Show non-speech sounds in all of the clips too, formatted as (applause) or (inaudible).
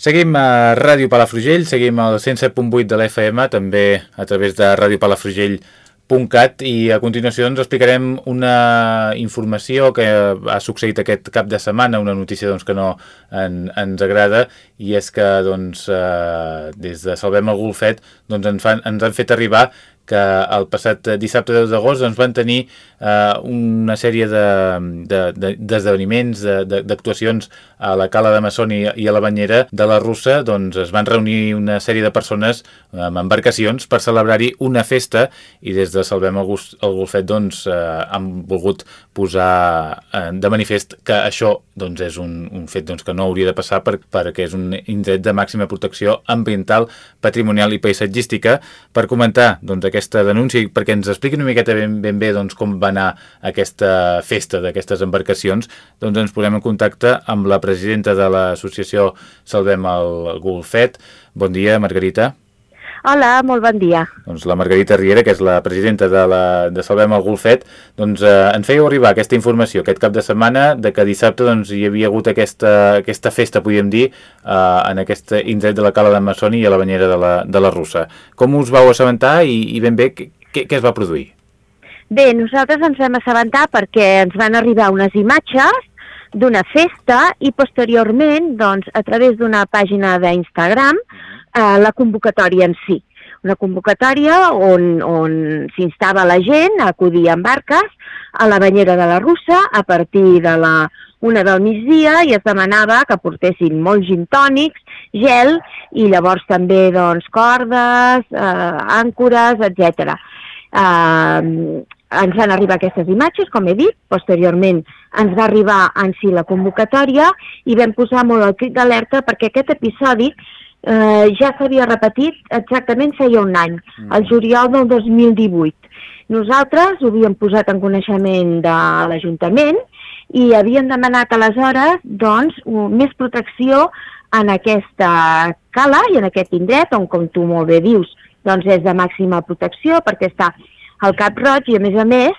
Seguim a Ràdio Palafrugell, seguim al 107.8 de l'FM, també a través de radiopalafrugell.cat i a continuació ens explicarem una informació que ha succeït aquest cap de setmana, una notícia doncs, que no en, ens agrada i és que doncs, eh, des de Salvem el Golfet doncs, ens, fan, ens han fet arribar que el passat dissabte 10 d'agost doncs, van tenir eh, una sèrie d'esdeveniments, de, de, d'actuacions de, a la Cala de Massoni i a la Banyera de la Russa, doncs es van reunir una sèrie de persones amb embarcacions per celebrar-hi una festa i des de Salvem el Golfet doncs, eh, han volgut posar eh, de manifest que això doncs, és un, un fet doncs, que no hauria de passar per, perquè és un indret de màxima protecció ambiental, patrimonial i paisatgística. Per comentar doncs, aquesta denúncia i perquè ens expliquin una miqueta ben, ben bé doncs, com va anar aquesta festa d'aquestes embarcacions, doncs ens posem en contacte amb la presidenta de l'associació Salvem el Golfet. Bon dia, Margarita. Hola, molt bon dia. Doncs la Margarita Riera, que és la presidenta de, la, de Salvem el Golfet, doncs eh, ens fèieu arribar aquesta informació aquest cap de setmana de que dissabte doncs, hi havia hagut aquesta, aquesta festa, podríem dir, eh, en aquest indret de la Cala de Massoni i a la banyera de la, de la Russa. Com us vau assabentar i, i ben bé què, què es va produir? Bé, nosaltres ens vam assabentar perquè ens van arribar unes imatges d'una festa i posteriorment, doncs, a través d'una pàgina d'Instagram, eh, la convocatòria en si. Una convocatòria on, on s'instava la gent a acudir amb barques a la banyera de la Russa a partir de la una del migdia i es demanava que portessin molts gintònics, gel i llavors també doncs, cordes, eh, àncores, etc. Eh, ens van arribar aquestes imatges, com he dit, posteriorment ens va arribar en si la convocatòria i vam posar molt el crit d'alerta perquè aquest episodi eh, ja s'havia repetit exactament feia un any, mm. el juliol del 2018. Nosaltres ho havíem posat en coneixement de l'Ajuntament i havíem demanat aleshores doncs, més protecció en aquesta cala i en aquest indret, on, com tu molt bé dius, doncs és de màxima protecció perquè està al Cap Roig i, a més a més,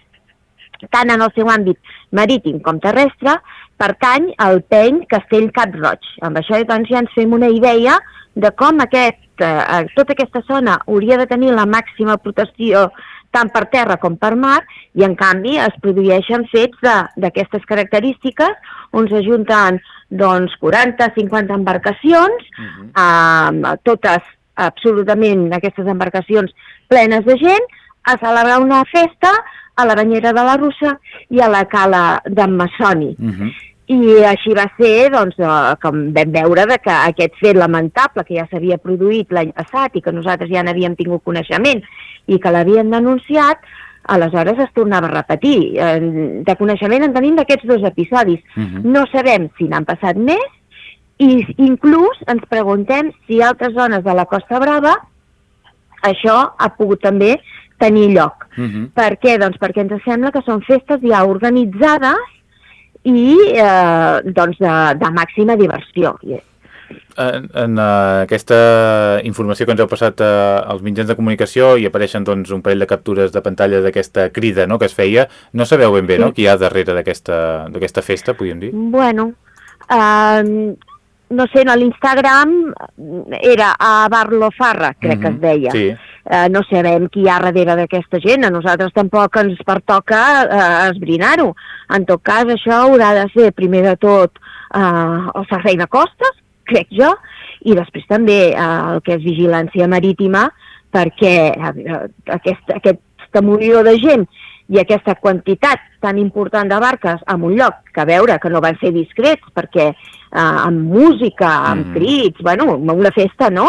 tant en el seu àmbit marítim com terrestre, pertany al peny Castell Cap Roig. Amb això doncs, ja ens fem una idea de com aquest, eh, tota aquesta zona hauria de tenir la màxima protecció tant per terra com per mar, i en canvi es produeixen fets d'aquestes característiques on s'ajunten doncs, 40-50 embarcacions, uh -huh. eh, totes absolutament aquestes embarcacions plenes de gent, a celebrar una festa a la banyera de la Russa i a la cala d'en Massoni. Uh -huh. I així va ser, doncs, eh, com vam veure, de que aquest fet lamentable que ja s'havia produït l'any passat i que nosaltres ja n'havíem tingut coneixement i que l'havien denunciat, aleshores es tornava a repetir. De coneixement en tenim d'aquests dos episodis. Uh -huh. No sabem si n'han passat més i inclús ens preguntem si altres zones de la Costa Brava això ha pogut també tenir lloc. Uh -huh. Per què? Doncs perquè ens sembla que són festes ja organitzades i eh, doncs de, de màxima diversió. En, en uh, aquesta informació que ens heu passat uh, als mitjans de comunicació i apareixen doncs, un parell de captures de pantalla d'aquesta crida no, que es feia, no sabeu ben bé sí. no, qui hi ha darrere d'aquesta festa, podríem dir? Bueno, uh, no sé, a l'Instagram era a Barlo Farra, crec uh -huh. que es mhm. deia. Sí eh, no sabem qui hi ha darrere d'aquesta gent, a nosaltres tampoc ens pertoca eh, esbrinar-ho. En tot cas, això haurà de ser, primer de tot, eh, el servei de costes, crec jo, i després també eh, el que és vigilància marítima, perquè eh, aquest, aquesta munió de gent i aquesta quantitat tan important de barques en un lloc que veure que no van ser discrets perquè eh, amb música, amb mm. crits, bueno, una festa, no?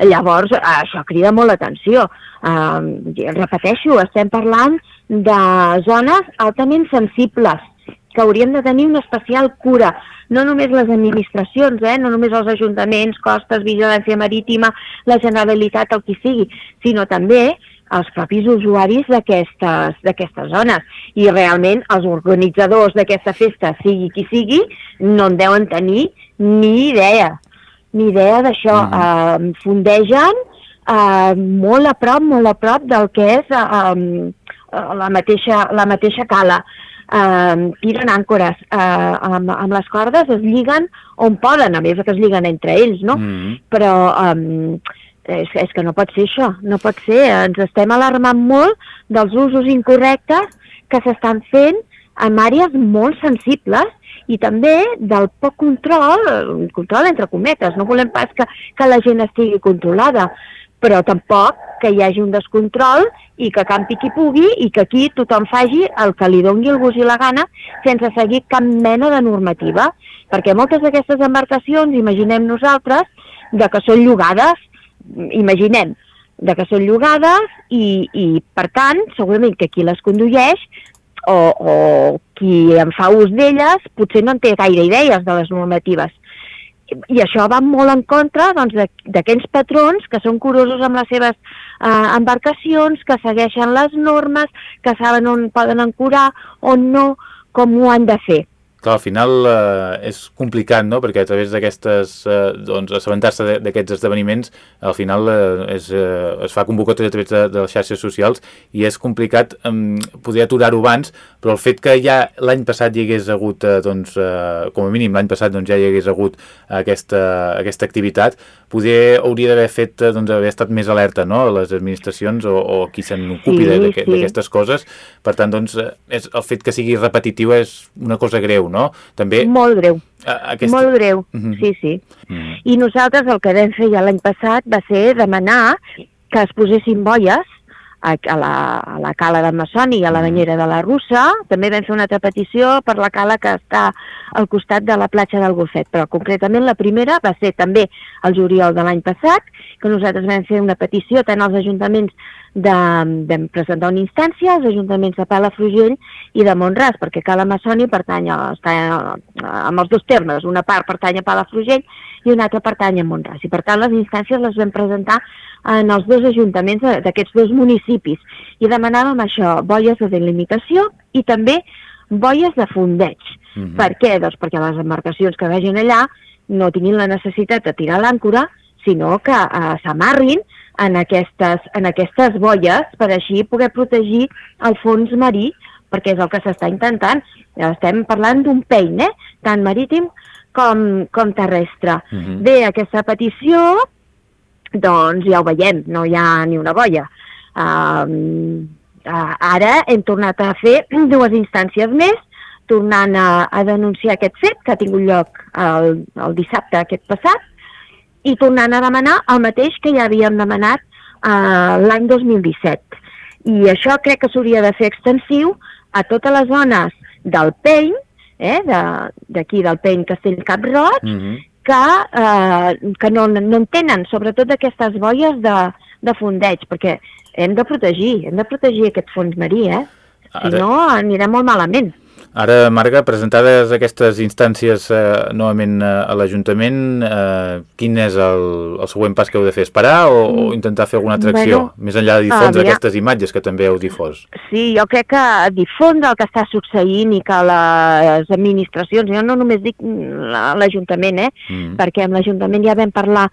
Llavors, això crida molt l'atenció. Eh, repeteixo, estem parlant de zones altament sensibles que haurien de tenir una especial cura, no només les administracions, eh? no només els ajuntaments, costes, vigilància marítima, la Generalitat, el qui sigui, sinó també els propis usuaris d'aquestes zones. I realment els organitzadors d'aquesta festa, sigui qui sigui, no en deuen tenir ni idea ni idea d'això. Mm. Uh, fundegen uh, molt a prop, molt a prop del que és uh, la, mateixa, la mateixa cala. eh, tiren àncores eh, amb, amb les cordes, es lliguen on poden, a més que es lliguen entre ells, no? Mm. Però eh, és, és que no pot ser això, no pot ser. Ens estem alarmant molt dels usos incorrectes que s'estan fent en àrees molt sensibles i també del poc control, control entre cometes, no volem pas que, que la gent estigui controlada, però tampoc que hi hagi un descontrol i que campi qui pugui i que aquí tothom faci el que li doni el gust i la gana sense seguir cap mena de normativa. Perquè moltes d'aquestes embarcacions, imaginem nosaltres, de que són llogades, imaginem, de que són llogades i, i per tant, segurament que qui les condueix o, o qui en fa ús d'elles potser no en té gaire idees de les normatives i això va molt en contra d'aquells doncs, patrons que són curosos amb les seves eh, embarcacions, que segueixen les normes, que saben on poden ancorar, on no, com ho han de fer. Clar, al final eh, és complicat, no?, perquè a través d'aquestes, eh, doncs, assabentar-se d'aquests esdeveniments, al final eh, és, eh, es fa convocatòria a través de, de les xarxes socials i és complicat eh, poder aturar-ho abans, però el fet que ja l'any passat hi hagués hagut, eh, doncs, eh, com a mínim l'any passat doncs, ja hi hagués hagut aquesta, aquesta activitat, poder hauria d'haver fet, eh, doncs, haver estat més alerta, no?, les administracions o, o qui se'n ocupi sí, d'aquestes sí. coses. Per tant, doncs, eh, és, el fet que sigui repetitiu és una cosa greu, no? També... Molt greu. Aquesta... Molt greu, uh mhm. -huh. sí, sí. Uh mhm. -huh. I nosaltres el que vam fer ja l'any passat va ser demanar que es posessin boies a, a, la, a la cala de Massoni i a la mhm. banyera de la Russa. També vam fer una altra petició per la cala que està al costat de la platja del Golfet, però concretament la primera va ser també el juliol de l'any passat, que nosaltres vam fer una petició tant als ajuntaments de, vam presentar una instància als ajuntaments de Palafrugell i de Montràs, perquè Cala Massoni pertany a, està amb els dos termes, una part pertany a Palafrugell i una altra pertany a Montràs. I per tant les instàncies les vam presentar en els dos ajuntaments d'aquests dos municipis i demanàvem això, boies de delimitació i també boies de fondeig. Uh mhm. -huh. Per què? Doncs perquè les embarcacions que vagin allà no tinguin la necessitat de tirar l'àncora, sinó que eh, s'amarrin en aquestes, en aquestes boies per així poder protegir el fons marí, perquè és el que s'està intentant. Estem parlant d'un pein, eh? tant marítim com, com terrestre. Uh. -huh. Bé, aquesta petició, doncs ja ho veiem, no hi ha ni una boia. Uh, uh, ara hem tornat a fer dues instàncies més, tornant a, a denunciar aquest fet que ha tingut lloc el, el dissabte aquest passat, i tornant a demanar el mateix que ja havíem demanat eh, l'any 2017. I això crec que s'hauria de fer extensiu a totes les zones del Peny, eh, d'aquí de, del Peny Castell Cap Roig, mm -hmm. Que, eh, que no, no en tenen, sobretot aquestes boies de, de fondeig, perquè hem de protegir, hem de protegir aquest fons marí, eh? Si no, anirem molt malament. Ara, Marga, presentades aquestes instàncies eh, novament eh, a l'Ajuntament, eh, quin és el, el següent pas que heu de fer? Esperar o, o mm. intentar fer alguna atracció? Bueno, més enllà de difondre uh, aquestes imatges que també heu difós. Sí, jo crec que difondre el que està succeint i que les administracions, jo no només dic l'Ajuntament, eh, mm. perquè amb l'Ajuntament ja vam parlar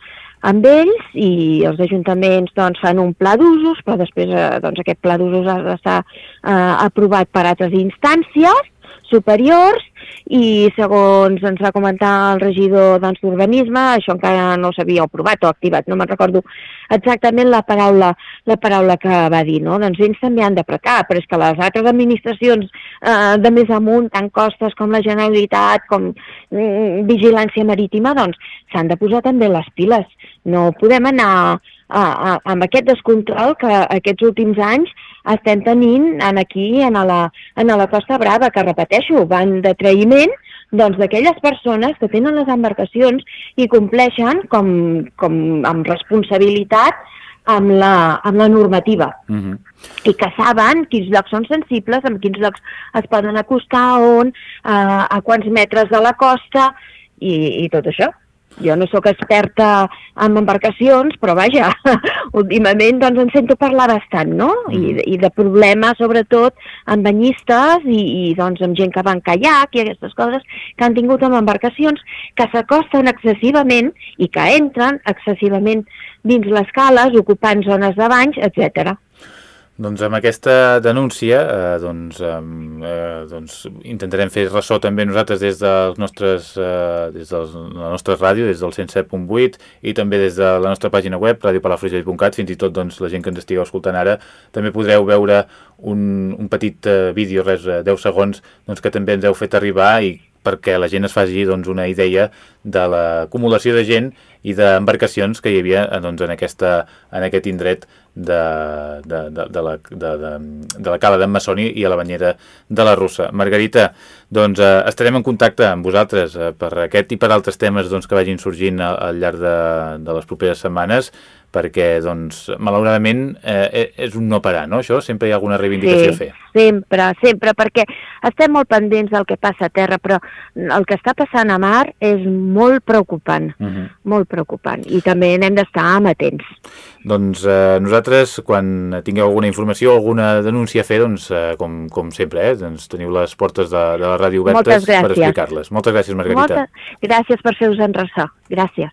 amb ells i els ajuntaments doncs, fan un pla d'usos, però després eh, doncs, aquest pla d'usos ha d'estar eh, aprovat per altres instàncies superiors i segons ens va comentar el regidor d'Urbanisme, doncs, això encara no s'havia aprovat o activat, no me'n recordo exactament la paraula, la paraula que va dir, no? Doncs ells també han d'apretar, però és que les altres administracions eh, de més amunt, tant costes com la Generalitat, com mm, Vigilància Marítima, doncs s'han de posar també les piles. No podem anar a, a, amb aquest descontrol que aquests últims anys estem tenint en aquí, en la, en la Costa Brava, que repeteixo, van de traïment doncs d'aquelles persones que tenen les embarcacions i compleixen com, com amb responsabilitat amb la, amb la normativa uh mhm. -huh. i que saben quins llocs són sensibles, en quins llocs es poden acostar, on, a, a quants metres de la costa i, i tot això. Jo no sóc experta en embarcacions, però vaja, (laughs) últimament doncs en sento parlar bastant, no? Mm. I, I de problemes, sobretot, amb banyistes i, i doncs amb gent que va en caiac i aquestes coses que han tingut amb embarcacions que s'acosten excessivament i que entren excessivament dins les cales, ocupant zones de banys, etc. Doncs amb aquesta denúncia eh, doncs, eh, doncs intentarem fer ressò també nosaltres des, dels nostres, eh, des de la nostra ràdio, des del 107.8 i també des de la nostra pàgina web, radiopalafrugell.cat, fins i tot doncs, la gent que ens estigueu escoltant ara, també podreu veure un, un petit eh, vídeo, res, 10 eh, segons, doncs, que també ens heu fet arribar i perquè la gent es faci doncs, una idea de l'acumulació de gent i d'embarcacions que hi havia doncs, en, aquesta, en aquest indret de, de, de, de, la, de, de, de la cala d'en Massoni i a la banyera de la Russa. Margarita, doncs eh, estarem en contacte amb vosaltres eh, per aquest i per altres temes doncs, que vagin sorgint al, al llarg de, de les properes setmanes perquè, doncs, malauradament eh, és un no parar, no? Això sempre hi ha alguna reivindicació sí, a fer. sempre, sempre, perquè estem molt pendents del que passa a terra, però el que està passant a mar és molt preocupant, uh mhm. -huh. molt preocupant, i també n'hem d'estar amatents. Doncs eh, nosaltres, quan tingueu alguna informació, alguna denúncia a fer, doncs, eh, com, com sempre, eh, doncs teniu les portes de, de la ràdio obertes per explicar-les. Moltes gràcies, Margarita. Moltes gràcies per fer-vos en ressò. Gràcies.